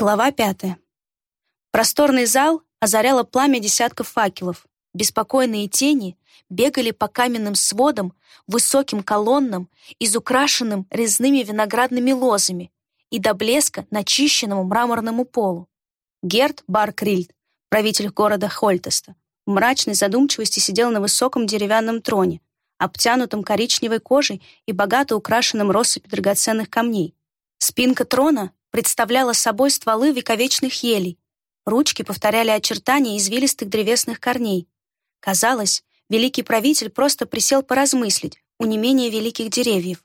Глава пятая. Просторный зал озаряло пламя десятков факелов. Беспокойные тени бегали по каменным сводам, высоким колоннам, изукрашенным резными виноградными лозами и до блеска начищенному мраморному полу. Герт Баркрильд, правитель города Хольтеста, в мрачной задумчивости сидел на высоком деревянном троне, обтянутом коричневой кожей и богато украшенным россыпью драгоценных камней. Спинка трона представляла собой стволы вековечных елей. Ручки повторяли очертания извилистых древесных корней. Казалось, великий правитель просто присел поразмыслить у не менее великих деревьев.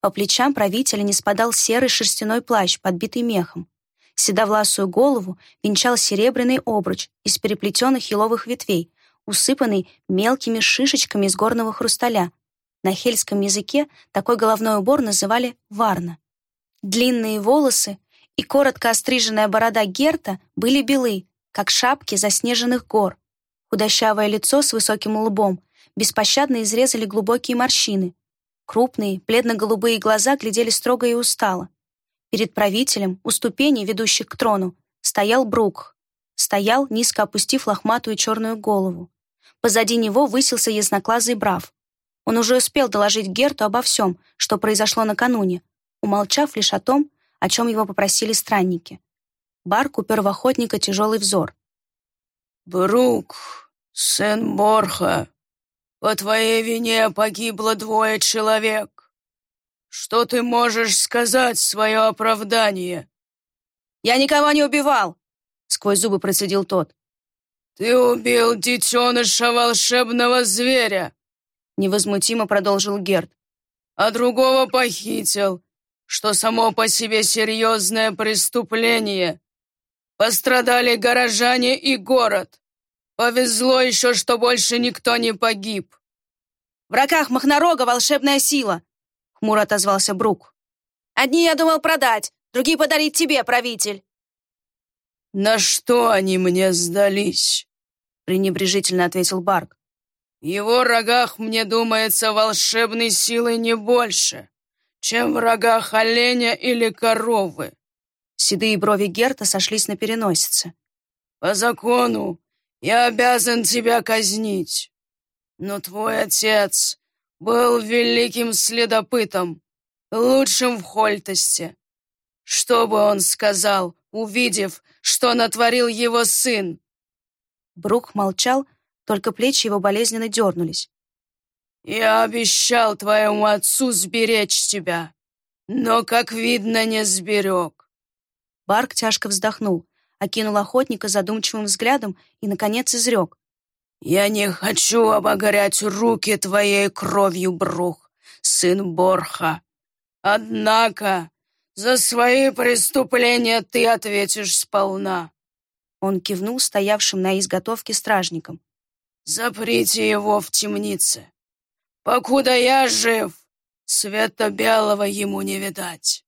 По плечам правителя не спадал серый шерстяной плащ, подбитый мехом. Седовласую голову венчал серебряный обруч из переплетенных еловых ветвей, усыпанный мелкими шишечками из горного хрусталя. На хельском языке такой головной убор называли варна. Длинные волосы и коротко остриженная борода Герта были белы, как шапки заснеженных гор. Худощавое лицо с высоким лбом беспощадно изрезали глубокие морщины. Крупные, бледно-голубые глаза глядели строго и устало. Перед правителем, у ступеней, ведущих к трону, стоял Брук. Стоял, низко опустив лохматую черную голову. Позади него высился ясноглазый Брав. Он уже успел доложить Герту обо всем, что произошло накануне, умолчав лишь о том, о чем его попросили странники. Барк упер в охотника тяжелый взор. «Брук, сын Борха, по твоей вине погибло двое человек. Что ты можешь сказать свое оправдание?» «Я никого не убивал!» — сквозь зубы процедил тот. «Ты убил детеныша волшебного зверя!» — невозмутимо продолжил Герд. «А другого похитил что само по себе серьезное преступление. Пострадали горожане и город. Повезло еще, что больше никто не погиб. «В руках Махнорога волшебная сила», — хмуро отозвался Брук. «Одни я думал продать, другие подарить тебе, правитель». «На что они мне сдались?» — пренебрежительно ответил Барк. «В его рогах, мне думается, волшебной силы не больше чем в рогах оленя или коровы». Седые брови Герта сошлись на переносице. «По закону я обязан тебя казнить. Но твой отец был великим следопытом, лучшим в Хольтосте. Что бы он сказал, увидев, что натворил его сын?» Брук молчал, только плечи его болезненно дернулись. «Я обещал твоему отцу сберечь тебя, но, как видно, не сберег». Барк тяжко вздохнул, окинул охотника задумчивым взглядом и, наконец, изрек. «Я не хочу обогорять руки твоей кровью, Брух, сын Борха. Однако за свои преступления ты ответишь сполна». Он кивнул стоявшим на изготовке стражникам. «Заприте его в темнице. Покуда я жив, света белого ему не видать.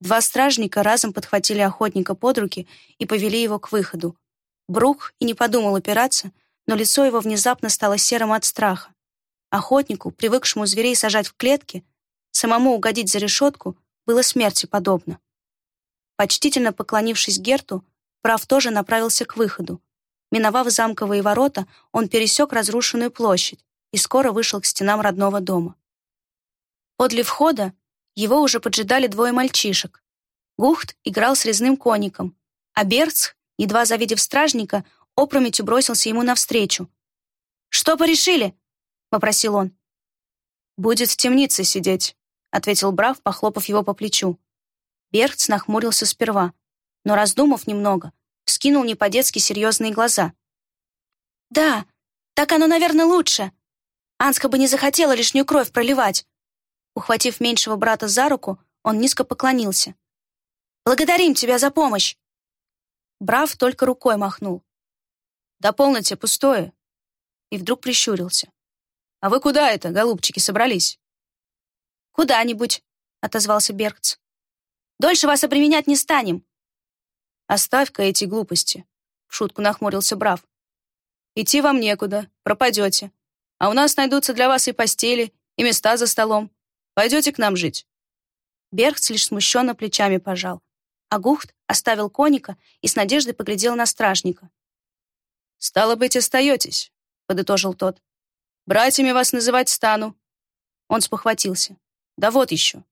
Два стражника разом подхватили охотника под руки и повели его к выходу. Брук и не подумал упираться, но лицо его внезапно стало серым от страха. Охотнику, привыкшему зверей сажать в клетки, самому угодить за решетку было смерти подобно. Почтительно поклонившись Герту, прав тоже направился к выходу. Миновав замковые ворота, он пересек разрушенную площадь, и скоро вышел к стенам родного дома. Подле входа его уже поджидали двое мальчишек. Гухт играл с резным коником, а Берц, едва завидев стражника, опрометью бросился ему навстречу. «Что порешили?» — попросил он. «Будет в темнице сидеть», — ответил Брав, похлопав его по плечу. Берц нахмурился сперва, но, раздумав немного, вскинул не по-детски серьезные глаза. «Да, так оно, наверное, лучше», Анска бы не захотела лишнюю кровь проливать. Ухватив меньшего брата за руку, он низко поклонился. «Благодарим тебя за помощь!» Брав только рукой махнул. «Да полноте пустое!» И вдруг прищурился. «А вы куда это, голубчики, собрались?» «Куда-нибудь», — отозвался Бергц. «Дольше вас обременять не станем». «Оставь-ка эти глупости», — в шутку нахмурился Брав. «Идти вам некуда, пропадете. А у нас найдутся для вас и постели, и места за столом. Пойдете к нам жить?» Берхц лишь смущенно плечами пожал. Агухт оставил коника и с надеждой поглядел на стражника. «Стало быть, остаетесь», — подытожил тот. «Братьями вас называть стану». Он спохватился. «Да вот еще».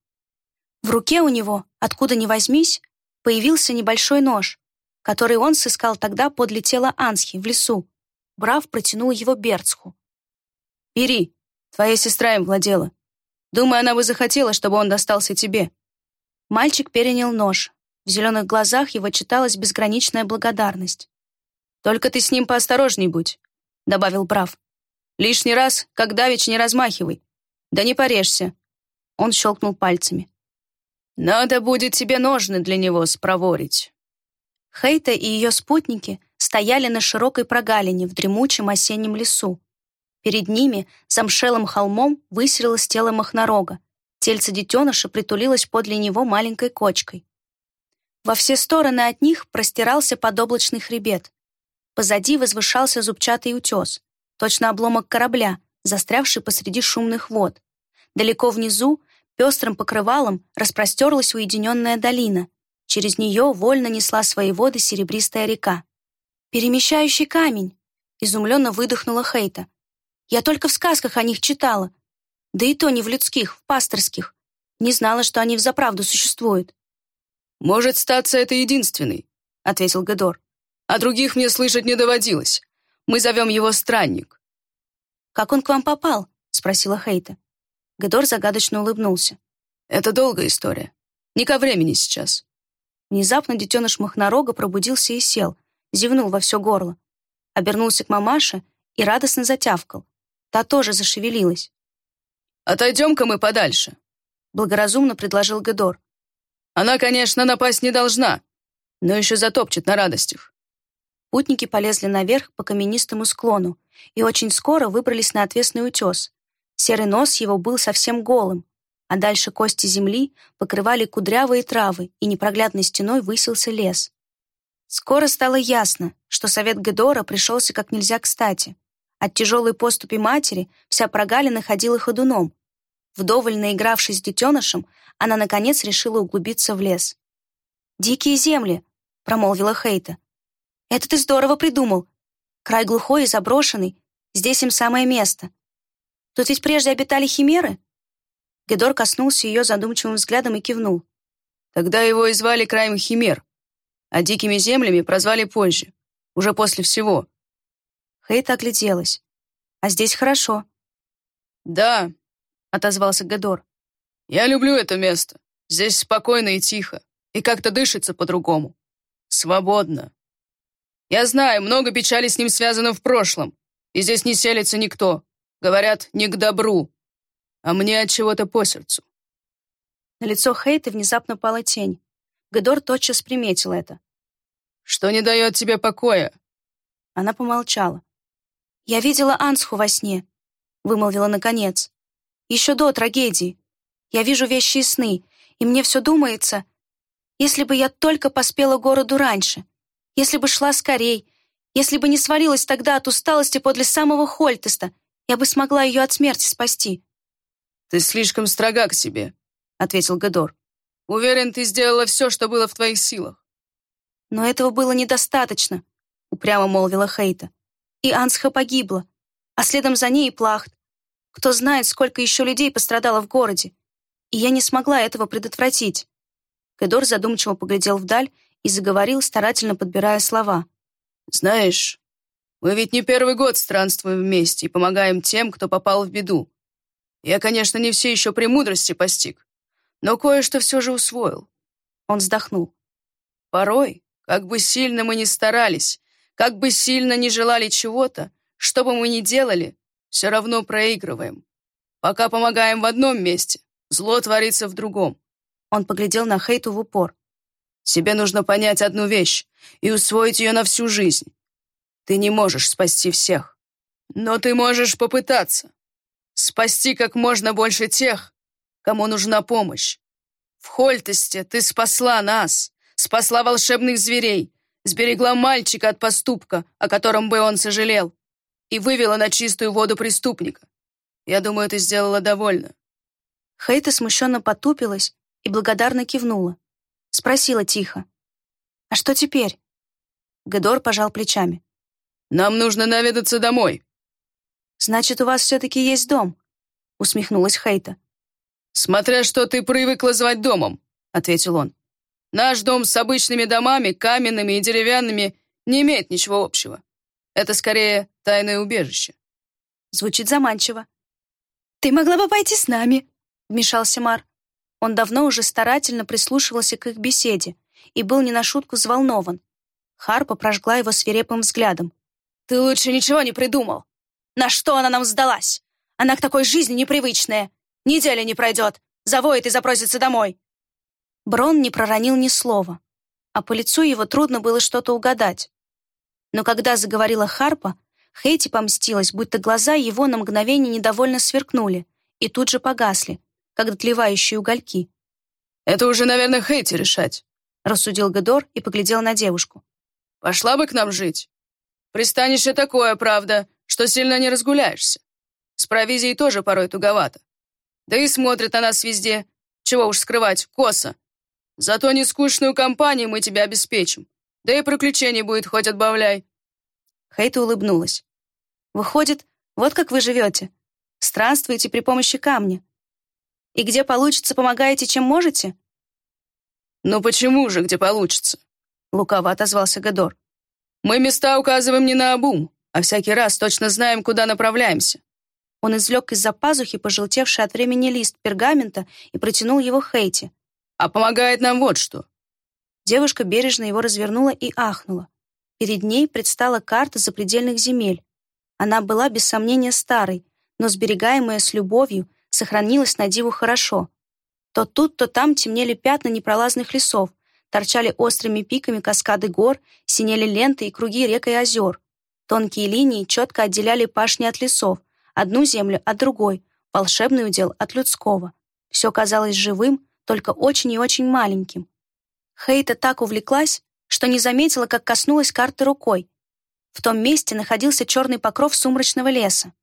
В руке у него, откуда ни возьмись, появился небольшой нож, который он сыскал тогда подле тела Ансхи в лесу. Брав протянул его Берцху. «Бери, твоя сестра им владела. Думаю, она бы захотела, чтобы он достался тебе». Мальчик перенял нож. В зеленых глазах его читалась безграничная благодарность. «Только ты с ним поосторожней будь», — добавил Брав. «Лишний раз, как давич, не размахивай. Да не порежься». Он щелкнул пальцами. «Надо будет тебе ножны для него спроворить». Хейта и ее спутники стояли на широкой прогалине в дремучем осеннем лесу. Перед ними, замшелым холмом, высерилось тело махнорога. Тельце детеныша притулилось подле него маленькой кочкой. Во все стороны от них простирался подоблачный хребет. Позади возвышался зубчатый утес, точно обломок корабля, застрявший посреди шумных вод. Далеко внизу, пестрым покрывалом, распростерлась уединенная долина, Через нее вольно несла свои воды серебристая река. «Перемещающий камень!» — изумленно выдохнула Хейта. «Я только в сказках о них читала. Да и то не в людских, в пасторских. Не знала, что они взаправду существуют». «Может, статься это единственный», — ответил Гедор. «А других мне слышать не доводилось. Мы зовем его Странник». «Как он к вам попал?» — спросила Хейта. Гедор загадочно улыбнулся. «Это долгая история. Не ко времени сейчас. Внезапно детеныш махнорога пробудился и сел, зевнул во все горло. Обернулся к мамаше и радостно затявкал. Та тоже зашевелилась. «Отойдем-ка мы подальше», — благоразумно предложил Гедор. «Она, конечно, напасть не должна, но еще затопчет на радостях». Путники полезли наверх по каменистому склону и очень скоро выбрались на отвесный утес. Серый нос его был совсем голым, а дальше кости земли покрывали кудрявые травы, и непроглядной стеной высился лес. Скоро стало ясно, что совет Гедора пришелся как нельзя кстати. От тяжелой поступи матери вся прогалина ходила ходуном. Вдоволь наигравшись с детенышем, она, наконец, решила углубиться в лес. «Дикие земли», — промолвила Хейта. «Это ты здорово придумал. Край глухой и заброшенный. Здесь им самое место. Тут ведь прежде обитали химеры?» Гедор коснулся ее задумчивым взглядом и кивнул. Тогда его и звали краем Химер, а дикими землями прозвали позже, уже после всего. Хейт огляделась. А здесь хорошо. Да, отозвался Гедор. Я люблю это место. Здесь спокойно и тихо, и как-то дышится по-другому. Свободно. Я знаю, много печали с ним связано в прошлом, и здесь не селится никто. Говорят, не к добру а мне от чего-то по сердцу. На лицо Хейта внезапно пала тень. Гедор тотчас приметил это. «Что не дает тебе покоя?» Она помолчала. «Я видела Ансху во сне», — вымолвила наконец. «Еще до трагедии. Я вижу вещи и сны, и мне все думается, если бы я только поспела городу раньше, если бы шла скорей, если бы не свалилась тогда от усталости подле самого Хольтеста, я бы смогла ее от смерти спасти. «Ты слишком строга к себе», — ответил Гедор. «Уверен, ты сделала все, что было в твоих силах». «Но этого было недостаточно», — упрямо молвила Хейта. «И Ансха погибла, а следом за ней и Плахт. Кто знает, сколько еще людей пострадало в городе. И я не смогла этого предотвратить». Гедор задумчиво поглядел вдаль и заговорил, старательно подбирая слова. «Знаешь, мы ведь не первый год странствуем вместе и помогаем тем, кто попал в беду. Я, конечно, не все еще премудрости постиг, но кое-что все же усвоил. Он вздохнул. Порой, как бы сильно мы ни старались, как бы сильно ни желали чего-то, что бы мы ни делали, все равно проигрываем. Пока помогаем в одном месте, зло творится в другом. Он поглядел на Хейту в упор. Тебе нужно понять одну вещь и усвоить ее на всю жизнь. Ты не можешь спасти всех, но ты можешь попытаться. Спасти как можно больше тех, кому нужна помощь. В Хольтесте ты спасла нас, спасла волшебных зверей, сберегла мальчика от поступка, о котором бы он сожалел, и вывела на чистую воду преступника. Я думаю, ты сделала довольно». Хейта смущенно потупилась и благодарно кивнула. Спросила тихо. А что теперь? Гедор пожал плечами. Нам нужно наведаться домой. Значит, у вас все-таки есть дом? Усмехнулась Хейта. Смотря что ты привыкла звать домом, ответил он. Наш дом с обычными домами, каменными и деревянными, не имеет ничего общего. Это скорее тайное убежище. Звучит заманчиво. «Ты могла бы пойти с нами», — вмешался Мар. Он давно уже старательно прислушивался к их беседе и был не на шутку взволнован. Харпа прожгла его свирепым взглядом. «Ты лучше ничего не придумал. На что она нам сдалась? Она к такой жизни непривычная. Неделя не пройдет. Завоет и запросится домой». Брон не проронил ни слова, а по лицу его трудно было что-то угадать. Но когда заговорила Харпа, Хейти помстилась, будто глаза его на мгновение недовольно сверкнули и тут же погасли, как дотлевающие угольки. «Это уже, наверное, Хейти решать», — рассудил Гедор и поглядел на девушку. «Пошла бы к нам жить. Пристанище такое, правда, что сильно не разгуляешься. С провизией тоже порой туговато. Да и смотрит на нас везде, чего уж скрывать, косо. Зато нескучную компанию мы тебе обеспечим. Да и приключений будет хоть отбавляй». Хейта улыбнулась. «Выходит, вот как вы живете. Странствуете при помощи камня. И где получится, помогаете, чем можете?» «Ну почему же, где получится?» Лукаво отозвался Гадор. «Мы места указываем не на обум, а всякий раз точно знаем, куда направляемся». Он извлек из-за пазухи пожелтевший от времени лист пергамента и протянул его Хейти. «А помогает нам вот что». Девушка бережно его развернула и ахнула. Перед ней предстала карта запредельных земель. Она была, без сомнения, старой, но сберегаемая с любовью, сохранилась на диву хорошо. То тут, то там темнели пятна непролазных лесов, торчали острыми пиками каскады гор, синели ленты и круги рек и озер. Тонкие линии четко отделяли пашни от лесов, одну землю от другой, волшебный удел от людского. Все казалось живым, только очень и очень маленьким. Хейта так увлеклась, что не заметила, как коснулась карты рукой. В том месте находился черный покров сумрачного леса.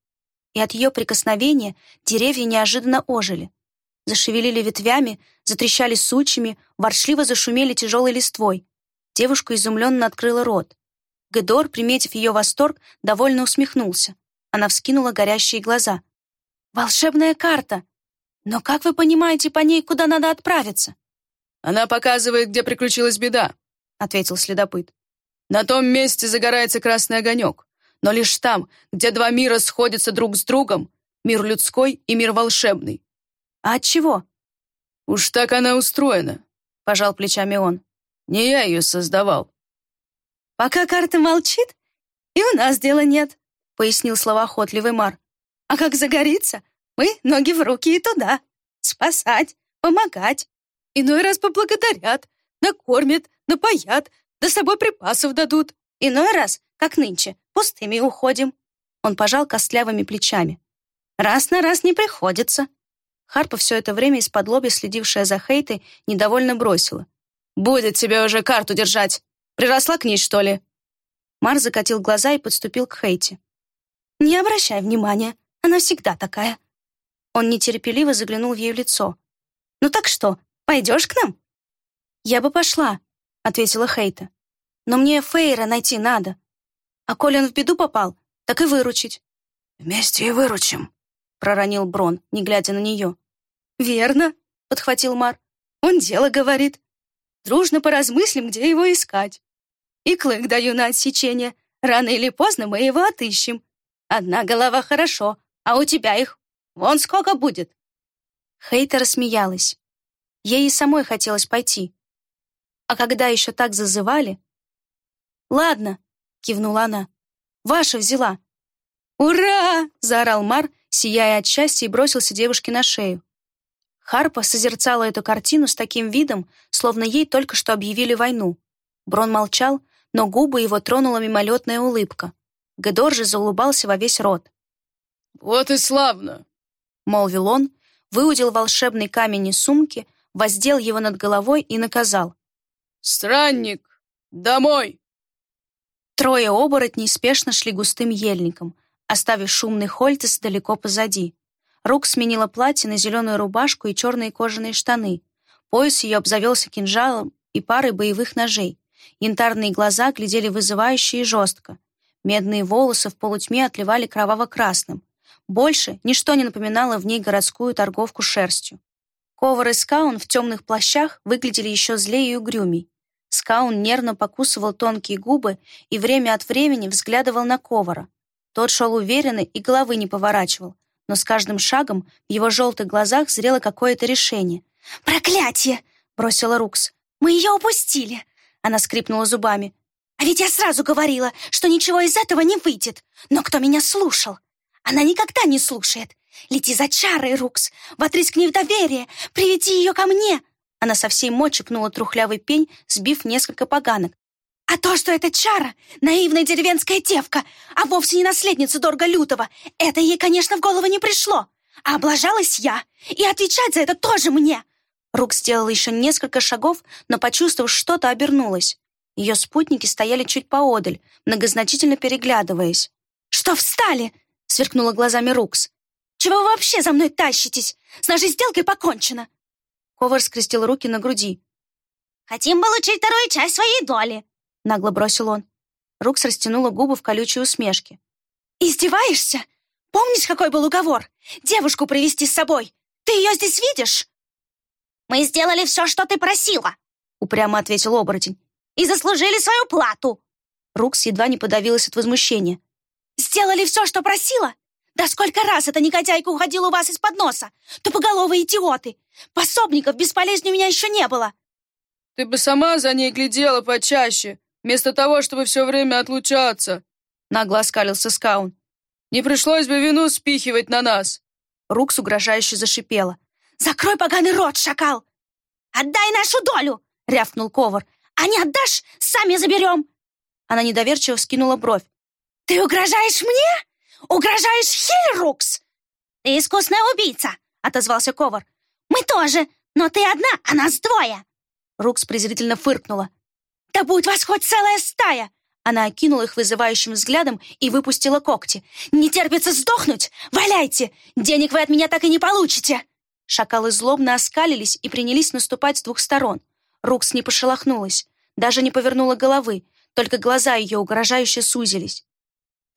И от ее прикосновения деревья неожиданно ожили. Зашевелили ветвями, затрещали сучьями, воршливо зашумели тяжелой листвой. Девушка изумленно открыла рот. Гедор, приметив ее восторг, довольно усмехнулся. Она вскинула горящие глаза. «Волшебная карта! Но как вы понимаете по ней, куда надо отправиться?» «Она показывает, где приключилась беда», — ответил следопыт. «На том месте загорается красный огонек, но лишь там, где два мира сходятся друг с другом, мир людской и мир волшебный». «А от чего?» «Уж так она устроена», — пожал плечами он. «Не я ее создавал». «Пока карта молчит, и у нас дела нет», — пояснил словоохотливый Мар. «А как загорится, мы ноги в руки и туда. Спасать, помогать. Иной раз поблагодарят, накормят, напоят, да с собой припасов дадут. Иной раз, как нынче, пустыми уходим». Он пожал костлявыми плечами. «Раз на раз не приходится». Харпа, все это время из-под лоби следившая за Хейтой, недовольно бросила. «Будет тебе уже карту держать. Приросла к ней, что ли?» Мар закатил глаза и подступил к Хейте. «Не обращай внимания, она всегда такая». Он нетерпеливо заглянул в ее лицо. «Ну так что, пойдешь к нам?» «Я бы пошла», — ответила Хейта. «Но мне Фейра найти надо. А коли он в беду попал, так и выручить». «Вместе и выручим», — проронил Брон, не глядя на нее. «Верно», — подхватил Мар. «Он дело говорит. Дружно поразмыслим, где его искать. И клык даю на отсечение. Рано или поздно мы его отыщем. Одна голова хорошо, а у тебя их вон сколько будет». Хейта рассмеялась. Ей и самой хотелось пойти. А когда еще так зазывали... «Ладно», — кивнула она, — «ваша взяла». «Ура!» — заорал Мар, сияя от счастья, и бросился девушке на шею. Харпа созерцала эту картину с таким видом, словно ей только что объявили войну. Брон молчал, но губы его тронула мимолетная улыбка. Гедор же заулыбался во весь рот. «Вот и славно!» — молвил он, выудил волшебный камень из сумки, воздел его над головой и наказал. «Странник, домой!» Трое оборотней спешно шли густым ельником, оставив шумный Хольтес далеко позади. Рук сменила платье на зеленую рубашку и черные кожаные штаны. Пояс ее обзавелся кинжалом и парой боевых ножей. Янтарные глаза глядели вызывающе и жестко. Медные волосы в полутьме отливали кроваво-красным. Больше ничто не напоминало в ней городскую торговку шерстью. Ковар и Скаун в темных плащах выглядели еще злее и угрюмей. Скаун нервно покусывал тонкие губы и время от времени взглядывал на Ковара. Тот шел уверенно и головы не поворачивал, но с каждым шагом в его желтых глазах зрело какое-то решение. «Проклятие!» — бросила Рукс. «Мы ее упустили!» Она скрипнула зубами. «А ведь я сразу говорила, что ничего из этого не выйдет. Но кто меня слушал? Она никогда не слушает. Лети за чарой, Рукс, вотрискни в доверие, приведи ее ко мне!» Она со всей мочи пнула трухлявый пень, сбив несколько поганок. «А то, что это чара, наивная деревенская девка, а вовсе не наследница Дорга Лютого, это ей, конечно, в голову не пришло. А облажалась я, и отвечать за это тоже мне!» Рук сделала еще несколько шагов, но, почувствовав что-то, обернулась. Ее спутники стояли чуть поодаль, многозначительно переглядываясь. «Что встали?» — сверкнула глазами Рукс. «Чего вы вообще за мной тащитесь? С нашей сделкой покончено!» Ковар скрестил руки на груди. «Хотим получить вторую часть своей доли!» — нагло бросил он. Рукс растянула губы в колючей усмешке. «Издеваешься? Помнишь, какой был уговор? Девушку привести с собой. Ты ее здесь видишь?» «Мы сделали все, что ты просила», — упрямо ответил оборотень. «И заслужили свою плату». Рукс едва не подавилась от возмущения. «Сделали все, что просила? Да сколько раз эта негодяйка уходила у вас из-под носа? Тупоголовые идиоты! Пособников бесполезнее у меня еще не было!» «Ты бы сама за ней глядела почаще, вместо того, чтобы все время отлучаться!» Нагло оскалился Скаун. «Не пришлось бы вину спихивать на нас!» Рукс угрожающе зашипела. «Закрой поганый рот, шакал! Отдай нашу долю!» — рявкнул Ковар. «А не отдашь, сами заберем!» Она недоверчиво вскинула бровь. «Ты угрожаешь мне? Угрожаешь Хильрукс?» «Ты искусная убийца!» — отозвался Ковар. «Мы тоже, но ты одна, а нас двое!» Рукс презрительно фыркнула. «Да будет вас хоть целая стая!» Она окинула их вызывающим взглядом и выпустила когти. «Не терпится сдохнуть? Валяйте! Денег вы от меня так и не получите!» Шакалы злобно оскалились и принялись наступать с двух сторон. Рукс не пошелохнулась, даже не повернула головы, только глаза ее угрожающе сузились.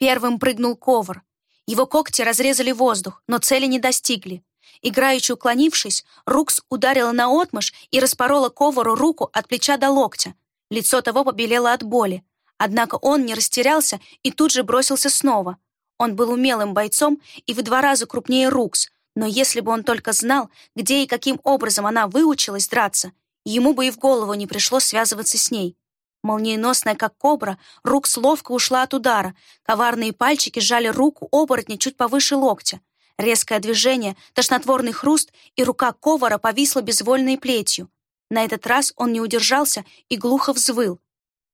Первым прыгнул ковар. Его когти разрезали воздух, но цели не достигли. Играючи уклонившись, Рукс ударила на отмышь и распорола ковару руку от плеча до локтя. Лицо того побелело от боли. Однако он не растерялся и тут же бросился снова. Он был умелым бойцом и в два раза крупнее Рукс, но если бы он только знал, где и каким образом она выучилась драться, ему бы и в голову не пришло связываться с ней. Молниеносная, как кобра, Рукс ловко ушла от удара. Коварные пальчики сжали руку оборотня чуть повыше локтя. Резкое движение, тошнотворный хруст, и рука ковара повисла безвольной плетью. На этот раз он не удержался и глухо взвыл.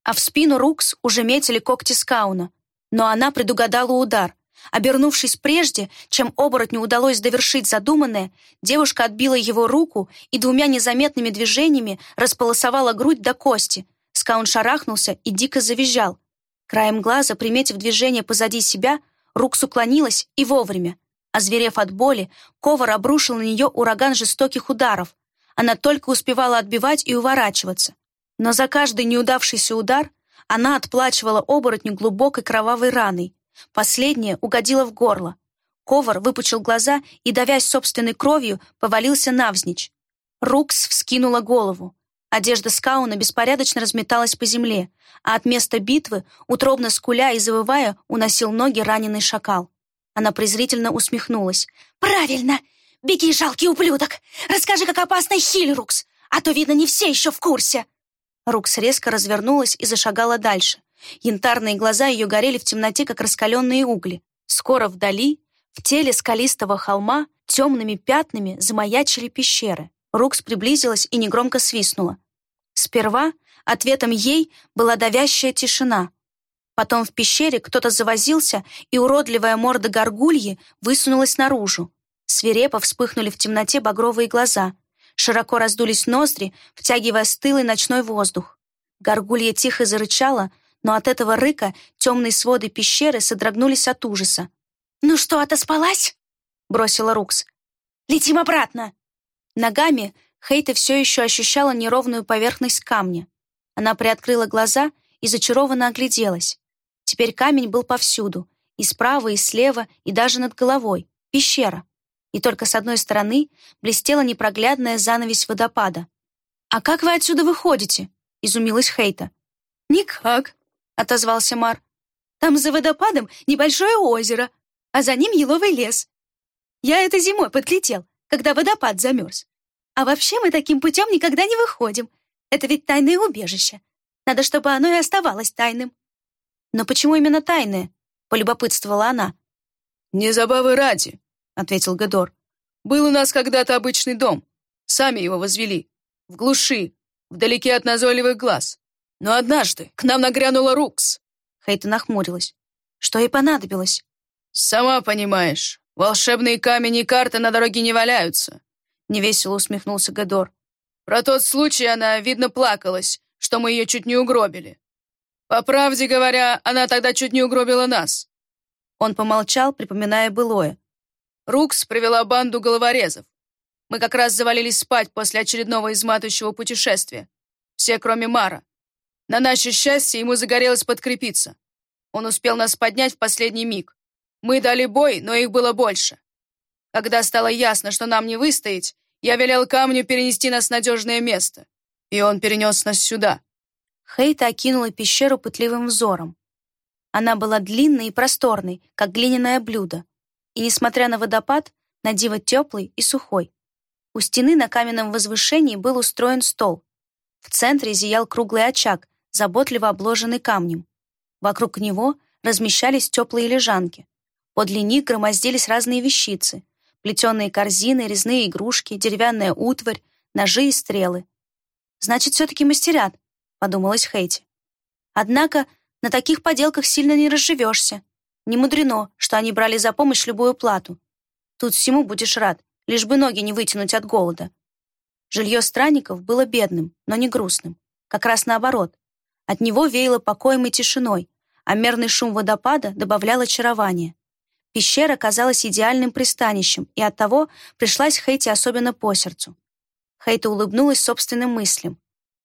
А в спину Рукс уже метили когти скауна. Но она предугадала удар. Обернувшись прежде, чем оборотню удалось довершить задуманное, девушка отбила его руку и двумя незаметными движениями располосовала грудь до кости. Скаун шарахнулся и дико завизжал. Краем глаза, приметив движение позади себя, Рукс уклонилась и вовремя. Озверев от боли, Ковар обрушил на нее ураган жестоких ударов. Она только успевала отбивать и уворачиваться. Но за каждый неудавшийся удар она отплачивала оборотню глубокой кровавой раной, Последнее угодило в горло. Ковар выпучил глаза и, давясь собственной кровью, повалился навзничь. Рукс вскинула голову. Одежда скауна беспорядочно разметалась по земле, а от места битвы, утробно скуля и завывая, уносил ноги раненый шакал. Она презрительно усмехнулась. «Правильно! Беги, жалкий ублюдок! Расскажи, как опасна Хильрукс, а то, видно, не все еще в курсе!» Рукс резко развернулась и зашагала дальше. Янтарные глаза ее горели в темноте, как раскаленные угли. Скоро вдали, в теле скалистого холма, темными пятнами замаячили пещеры. Рукс приблизилась и негромко свистнула. Сперва ответом ей была давящая тишина. Потом в пещере кто-то завозился, и уродливая морда горгульи высунулась наружу. Свирепо вспыхнули в темноте багровые глаза. Широко раздулись ноздри, втягивая стылый ночной воздух. Горгулья тихо зарычала, но от этого рыка темные своды пещеры содрогнулись от ужаса. «Ну что, отоспалась?» — бросила Рукс. «Летим обратно!» Ногами Хейта все еще ощущала неровную поверхность камня. Она приоткрыла глаза и зачарованно огляделась. Теперь камень был повсюду, и справа, и слева, и даже над головой. Пещера. И только с одной стороны блестела непроглядная занавесь водопада. «А как вы отсюда выходите?» — изумилась Хейта. «Никак», — отозвался Мар. «Там за водопадом небольшое озеро, а за ним еловый лес. Я это зимой подлетел, когда водопад замерз. А вообще мы таким путем никогда не выходим. Это ведь тайное убежище. Надо, чтобы оно и оставалось тайным». «Но почему именно тайное?» — полюбопытствовала она. «Не забавы ради», — ответил Гедор. «Был у нас когда-то обычный дом. Сами его возвели. В глуши, вдалеке от назойливых глаз. Но однажды к нам нагрянула Рукс». Хейта нахмурилась. Что ей понадобилось? «Сама понимаешь, волшебные камни и карты на дороге не валяются», — невесело усмехнулся Гедор. «Про тот случай она, видно, плакалась, что мы ее чуть не угробили. По правде говоря, она тогда чуть не угробила нас». Он помолчал, припоминая былое. Рукс привела банду головорезов. Мы как раз завалились спать после очередного изматывающего путешествия. Все, кроме Мара. На наше счастье, ему загорелось подкрепиться. Он успел нас поднять в последний миг. Мы дали бой, но их было больше. Когда стало ясно, что нам не выстоять, я велел камню перенести нас в надежное место. И он перенес нас сюда. Хейта окинула пещеру пытливым взором. Она была длинной и просторной, как глиняное блюдо, и, несмотря на водопад, на диво теплый и сухой. У стены на каменном возвышении был устроен стол. В центре зиял круглый очаг, заботливо обложенный камнем. Вокруг него размещались теплые лежанки. Подле них громоздились разные вещицы. Плетеные корзины, резные игрушки, деревянная утварь, ножи и стрелы. Значит, все-таки мастерят, — подумалась Хейти. Однако на таких поделках сильно не разживешься. Не мудрено, что они брали за помощь любую плату. Тут всему будешь рад, лишь бы ноги не вытянуть от голода. Жилье странников было бедным, но не грустным. Как раз наоборот. От него веяло покоем и тишиной, а мерный шум водопада добавлял очарование. Пещера казалась идеальным пристанищем, и оттого пришлась Хейти особенно по сердцу. Хейта улыбнулась собственным мыслям.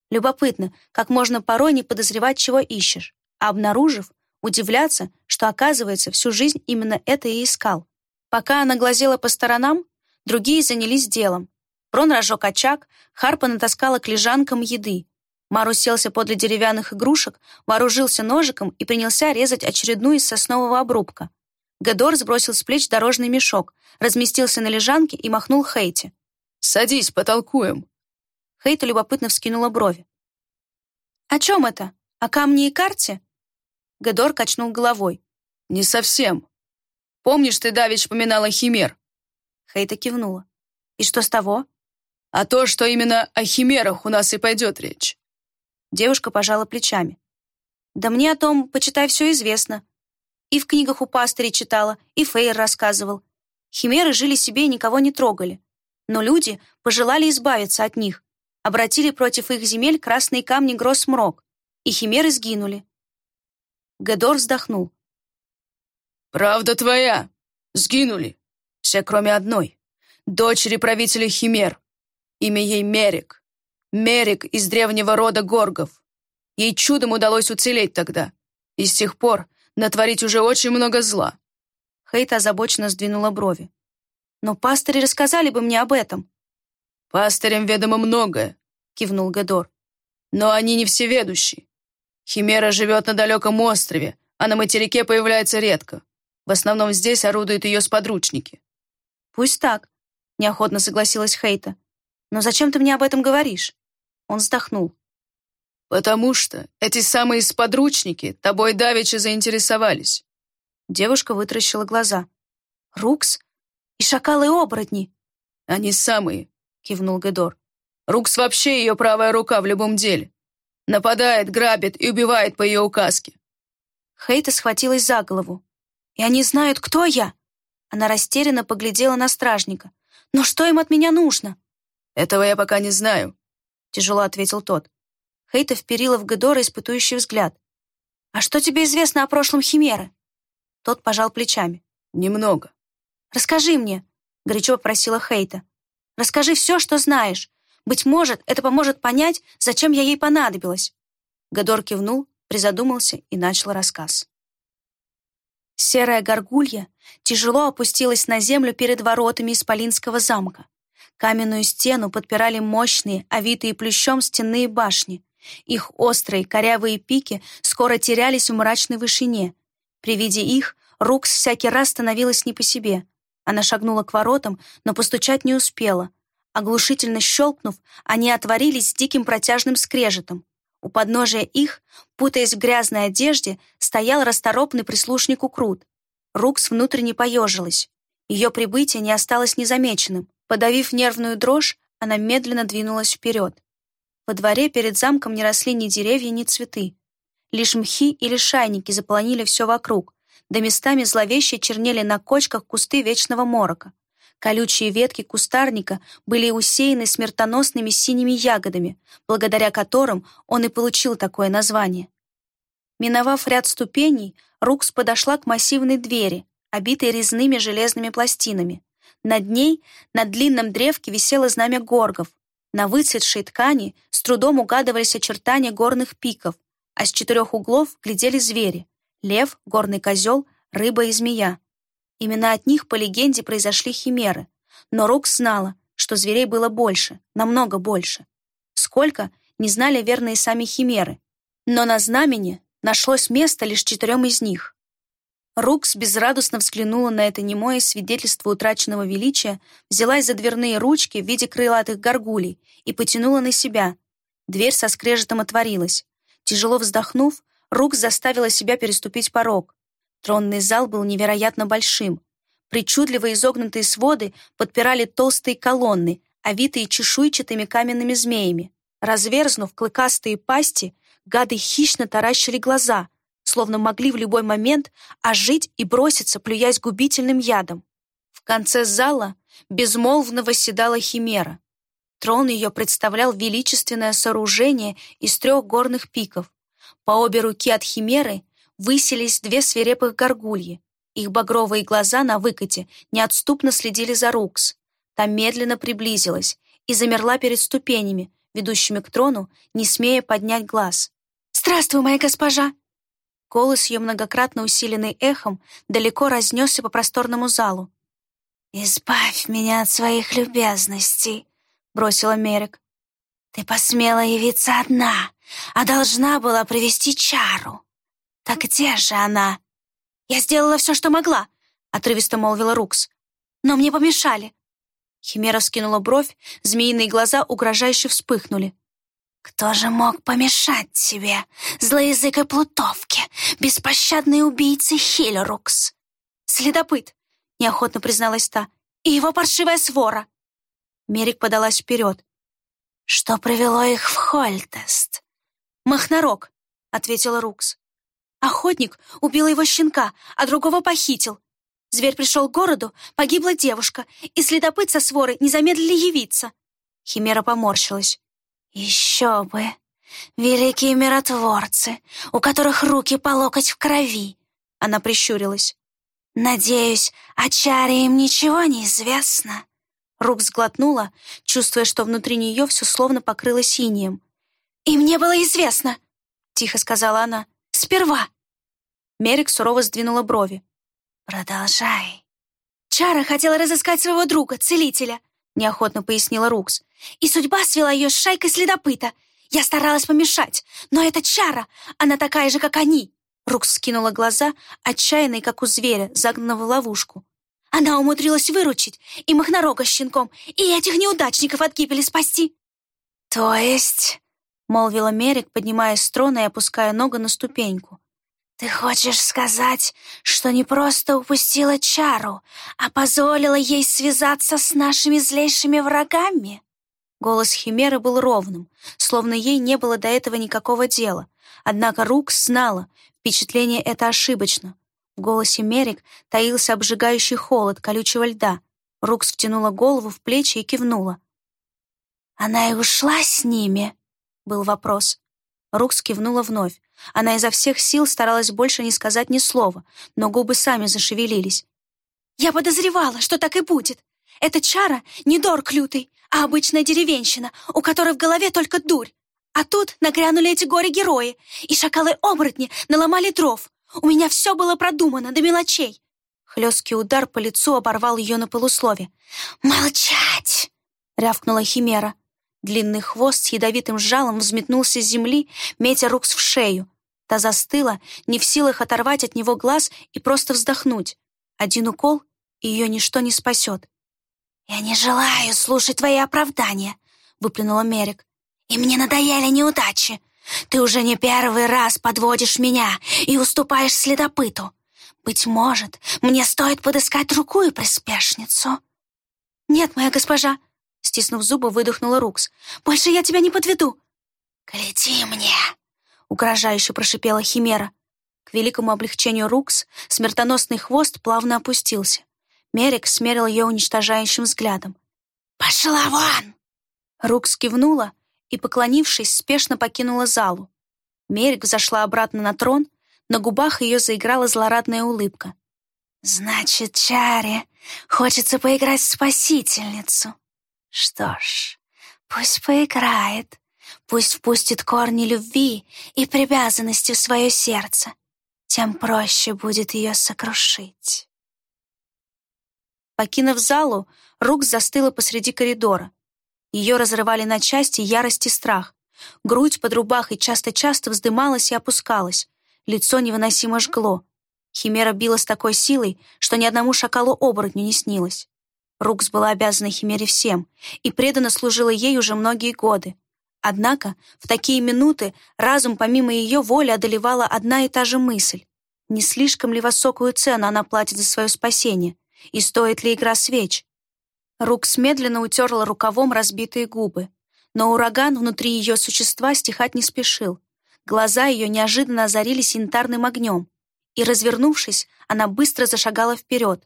Любопытно, как можно порой не подозревать, чего ищешь, а обнаружив, удивляться, что, оказывается, всю жизнь именно это и искал. Пока она глазела по сторонам, другие занялись делом. Прон разжег очаг, Харпа натаскала к лежанкам еды. Мар уселся подле деревянных игрушек, вооружился ножиком и принялся резать очередную из соснового обрубка. Гедор сбросил с плеч дорожный мешок, разместился на лежанке и махнул Хейти. «Садись, потолкуем». Хейта любопытно вскинула брови. «О чем это? О камне и карте?» Гедор качнул головой. «Не совсем. Помнишь, ты давеча поминала химер?» Хейта кивнула. «И что с того?» «А то, что именно о химерах у нас и пойдет речь». Девушка пожала плечами. «Да мне о том, почитай, все известно. И в книгах у пастырей читала, и Фейер рассказывал. Химеры жили себе и никого не трогали. Но люди пожелали избавиться от них, обратили против их земель красные камни Гроссмрок, и химеры сгинули. Гедор вздохнул. «Правда твоя. Сгинули. Все, кроме одной. Дочери правителя химер. Имя ей Мерик. Мерик из древнего рода Горгов. Ей чудом удалось уцелеть тогда. И с тех пор натворить уже очень много зла». Хейт озабоченно сдвинула брови. «Но пастыри рассказали бы мне об этом». «Пастырям ведомо многое», — кивнул Гедор. «Но они не всеведущие. Химера живет на далеком острове, а на материке появляется редко. В основном здесь орудуют ее сподручники». «Пусть так», — неохотно согласилась Хейта. «Но зачем ты мне об этом говоришь?» Он вздохнул. «Потому что эти самые сподручники тобой давеча заинтересовались». Девушка вытаращила глаза. «Рукс? И шакалы-оборотни?» «Они самые кивнул Гедор. Рукс вообще ее правая рука в любом деле. Нападает, грабит и убивает по ее указке. Хейта схватилась за голову. «И они знают, кто я?» Она растерянно поглядела на стражника. «Но что им от меня нужно?» «Этого я пока не знаю», — тяжело ответил тот. Хейта вперила в Гедора испытующий взгляд. «А что тебе известно о прошлом Химеры?» Тот пожал плечами. «Немного». «Расскажи мне», — горячо попросила Хейта. Расскажи все, что знаешь. Быть может, это поможет понять, зачем я ей понадобилась». Гадор кивнул, призадумался и начал рассказ. Серая горгулья тяжело опустилась на землю перед воротами Исполинского замка. Каменную стену подпирали мощные, овитые плющом стенные башни. Их острые, корявые пики скоро терялись в мрачной вышине. При виде их Рукс всякий раз становилась не по себе. Она шагнула к воротам, но постучать не успела. Оглушительно щелкнув, они отворились с диким протяжным скрежетом. У подножия их, путаясь в грязной одежде, стоял расторопный прислушник Укрут. Рукс внутренне поежилась. Ее прибытие не осталось незамеченным. Подавив нервную дрожь, она медленно двинулась вперед. Во дворе перед замком не росли ни деревья, ни цветы. Лишь мхи или шайники заполонили все вокруг, да местами зловеще чернели на кочках кусты вечного морока. Колючие ветки кустарника были усеяны смертоносными синими ягодами, благодаря которым он и получил такое название. Миновав ряд ступеней, Рукс подошла к массивной двери, обитой резными железными пластинами. Над ней, на длинном древке, висело знамя горгов, на выцветшей ткани с трудом угадывались очертания горных пиков, а с четырех углов глядели звери — лев, горный козел, рыба и змея. Именно от них, по легенде, произошли химеры. Но Рокс знала, что зверей было больше, намного больше. Сколько, не знали верные сами химеры. Но на знамени нашлось место лишь четырем из них. Рукс безрадостно взглянула на это немое свидетельство утраченного величия, взялась за дверные ручки в виде крылатых горгулей и потянула на себя. Дверь со скрежетом отворилась. Тяжело вздохнув, Рукс заставила себя переступить порог. Тронный зал был невероятно большим. Причудливо изогнутые своды подпирали толстые колонны, овитые чешуйчатыми каменными змеями. Разверзнув клыкастые пасти, гады хищно таращили глаза, словно могли в любой момент ожить и броситься, плюясь губительным ядом. В конце зала безмолвно восседала химера. Трон ее представлял величественное сооружение из трех горных пиков. По обе руки от химеры высились две свирепых горгульи. Их багровые глаза на выкате неотступно следили за Рукс. Та медленно приблизилась и замерла перед ступенями, ведущими к трону, не смея поднять глаз. «Здравствуй, моя госпожа!» Голос ее, многократно усиленный эхом, далеко разнесся по просторному залу. «Избавь меня от своих любезностей», — бросила Мерик. «Ты посмела явиться одна, а должна была привести чару. Так где же она?» «Я сделала все, что могла», — отрывисто молвила Рукс. «Но мне помешали». Химера скинула бровь, змеиные глаза угрожающе вспыхнули. «Кто же мог помешать тебе, злоязыкой плутовке, беспощадной убийце Хиллерукс?» «Следопыт», — неохотно призналась та, — «и его паршивая свора». Мерик подалась вперед. «Что привело их в Хольтест?» «Махнарок», — ответила Рукс. «Охотник убил его щенка, а другого похитил. Зверь пришел к городу, погибла девушка, и следопыт со сворой не замедлили явиться». Химера поморщилась. Еще бы! Великие миротворцы, у которых руки по локоть в крови. Она прищурилась. Надеюсь, о чаре им ничего не известно. Рук сглотнула, чувствуя, что внутри нее все словно покрылось синим. «И мне было известно!» — тихо сказала она. «Сперва!» Мерик сурово сдвинула брови. «Продолжай». Чара хотела разыскать своего друга, целителя, — неохотно пояснила Рукс. «И судьба свела ее с шайкой следопыта. Я старалась помешать, но это чара, она такая же, как они». Рукс скинула глаза, отчаянной, как у зверя, загнанного в ловушку. Она умудрилась выручить и Махнорога с щенком, и этих неудачников от гибели спасти. «То есть...» — молвила Мерик, поднимаясь с трона и опуская ногу на ступеньку. «Ты хочешь сказать, что не просто упустила чару, а позволила ей связаться с нашими злейшими врагами?» Голос Химеры был ровным, словно ей не было до этого никакого дела. Однако Рукс знала, впечатление это ошибочно. В голосе Мерик таился обжигающий холод колючего льда. Рукс втянула голову в плечи и кивнула. «Она и ушла с ними?» — был вопрос. Рукс кивнула вновь. Она изо всех сил старалась больше не сказать ни слова, но губы сами зашевелились. «Я подозревала, что так и будет. Эта чара не Дорк лютый, а обычная деревенщина, у которой в голове только дурь. А тут нагрянули эти горе-герои, и шакалы-оборотни наломали дров. У меня все было продумано до мелочей. Хлесткий удар по лицу оборвал ее на полуслове. «Молчать!» — рявкнула Химера. Длинный хвост с ядовитым жалом взметнулся с земли, метя Рукс в шею. Та застыла, не в силах оторвать от него глаз и просто вздохнуть. Один укол, и ее ничто не спасет. «Я не желаю слушать твои оправдания», — выплюнула Мерик. «И мне надоели неудачи. Ты уже не первый раз подводишь меня и уступаешь следопыту. Быть может, мне стоит подыскать другую приспешницу?» «Нет, моя госпожа», — стиснув зубы, выдохнула Рукс. «Больше я тебя не подведу». «Гляди мне», — угрожающе прошипела Химера. К великому облегчению Рукс смертоносный хвост плавно опустился. Мерик смерил ее уничтожающим взглядом. «Пошла вон!» Рукс кивнула и, поклонившись, спешно покинула залу. Мерик зашла обратно на трон, на губах ее заиграла злорадная улыбка. «Значит, Чаре хочется поиграть в спасительницу. Что ж, пусть поиграет, пусть впустит корни любви и привязанности в свое сердце. Тем проще будет ее сокрушить». Покинув залу, Рук застыла посреди коридора. Ее разрывали на части ярость и страх. Грудь под рубахой часто-часто вздымалась и опускалась. Лицо невыносимо жгло. Химера била с такой силой, что ни одному шакалу-оборотню не снилось. Рукс была обязана Химере всем и преданно служила ей уже многие годы. Однако в такие минуты разум помимо ее воли одолевала одна и та же мысль. Не слишком ли высокую цену она платит за свое спасение? И стоит ли игра свеч? Рукс медленно утерла рукавом разбитые губы, но ураган внутри ее существа стихать не спешил. Глаза ее неожиданно озарились янтарным огнем, и, развернувшись, она быстро зашагала вперед.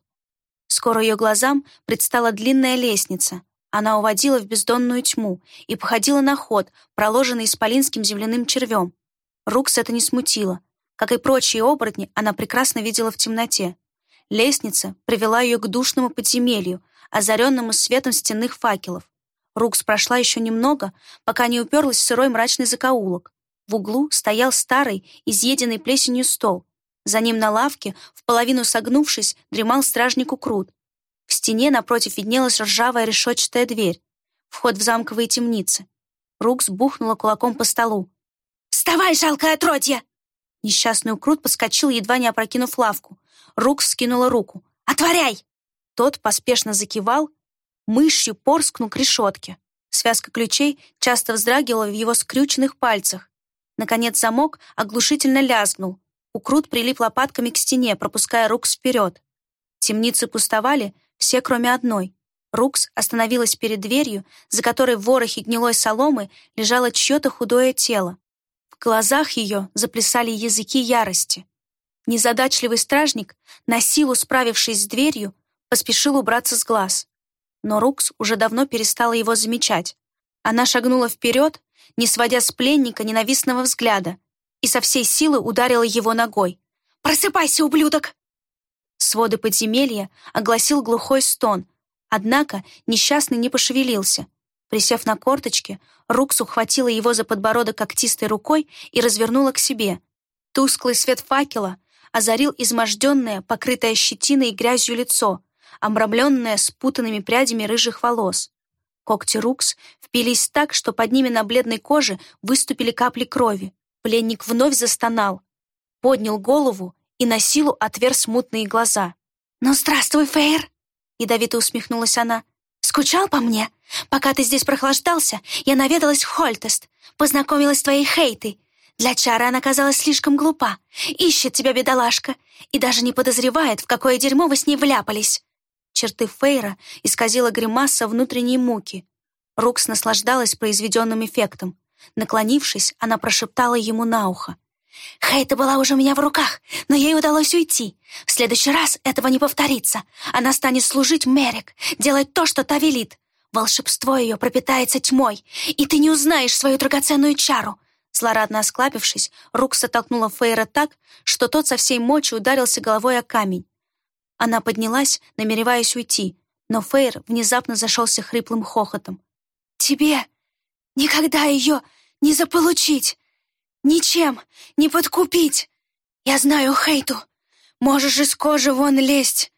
Скоро ее глазам предстала длинная лестница. Она уводила в бездонную тьму и походила на ход, проложенный исполинским земляным червем. Рукс это не смутило. Как и прочие оборотни, она прекрасно видела в темноте. Лестница привела ее к душному подземелью, озаренному светом стенных факелов. Рукс прошла еще немного, пока не уперлась в сырой мрачный закоулок. В углу стоял старый, изъеденный плесенью стол. За ним на лавке, в половину согнувшись, дремал стражник Укрут. В стене напротив виднелась ржавая решетчатая дверь. Вход в замковые темницы. Рукс бухнула кулаком по столу. «Вставай, жалкое отродье!» Несчастный Укрут подскочил, едва не опрокинув лавку. Рук скинула руку. «Отворяй!» Тот поспешно закивал, мышью порскнул к решетке. Связка ключей часто вздрагивала в его скрюченных пальцах. Наконец замок оглушительно лязгнул. Укрут прилип лопатками к стене, пропуская Рукс вперед. Темницы пустовали, все кроме одной. Рукс остановилась перед дверью, за которой в ворохе гнилой соломы лежало чье-то худое тело. В глазах ее заплясали языки ярости. Незадачливый стражник, на силу справившись с дверью, поспешил убраться с глаз. Но Рукс уже давно перестала его замечать. Она шагнула вперед, не сводя с пленника ненавистного взгляда, и со всей силы ударила его ногой. «Просыпайся, ублюдок!» Своды подземелья огласил глухой стон, однако несчастный не пошевелился. Присев на корточки, Рукс ухватила его за подбородок когтистой рукой и развернула к себе. Тусклый свет факела озарил изможденное, покрытое щетиной и грязью лицо, обрамленное спутанными прядями рыжих волос. Когти Рукс впились так, что под ними на бледной коже выступили капли крови. Пленник вновь застонал, поднял голову и на силу отверз мутные глаза. «Ну, здравствуй, Фейр!» — ядовито усмехнулась она. «Скучал по мне? Пока ты здесь прохлаждался, я наведалась в Хольтест, познакомилась с твоей Хейтой, для Чары она казалась слишком глупа. Ищет тебя, бедолашка, и даже не подозревает, в какое дерьмо вы с ней вляпались. Черты Фейра исказила гримаса внутренней муки. Рукс наслаждалась произведенным эффектом. Наклонившись, она прошептала ему на ухо. «Хейта была уже у меня в руках, но ей удалось уйти. В следующий раз этого не повторится. Она станет служить Мерик, делать то, что та велит. Волшебство ее пропитается тьмой, и ты не узнаешь свою драгоценную чару. Злорадно осклабившись, Рукс оттолкнула Фейра так, что тот со всей мочи ударился головой о камень. Она поднялась, намереваясь уйти, но Фейр внезапно зашелся хриплым хохотом. «Тебе никогда ее не заполучить, ничем не подкупить. Я знаю Хейту. Можешь из кожи вон лезть.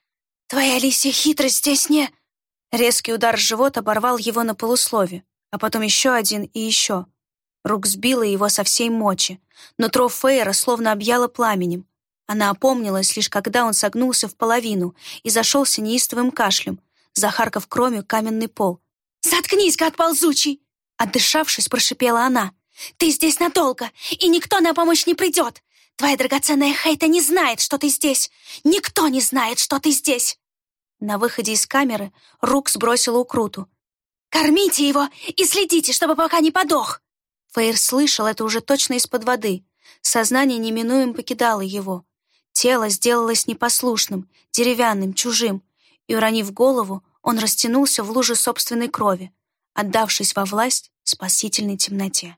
Твоя лисья хитрость здесь не...» Резкий удар в живот оборвал его на полуслове, а потом еще один и еще. Рук сбила его со всей мочи, но тро Фейра словно объяла пламенем. Она опомнилась лишь когда он согнулся в половину и зашелся неистовым кашлем, захаркав кромью каменный пол. «Заткнись, гад ползучий!» Отдышавшись, прошипела она. «Ты здесь надолго, и никто на помощь не придет! Твоя драгоценная Хейта не знает, что ты здесь! Никто не знает, что ты здесь!» На выходе из камеры Рук сбросила укруту. «Кормите его и следите, чтобы пока не подох!» Фейр слышал это уже точно из-под воды. Сознание неминуем покидало его. Тело сделалось непослушным, деревянным, чужим, и, уронив голову, он растянулся в луже собственной крови, отдавшись во власть спасительной темноте.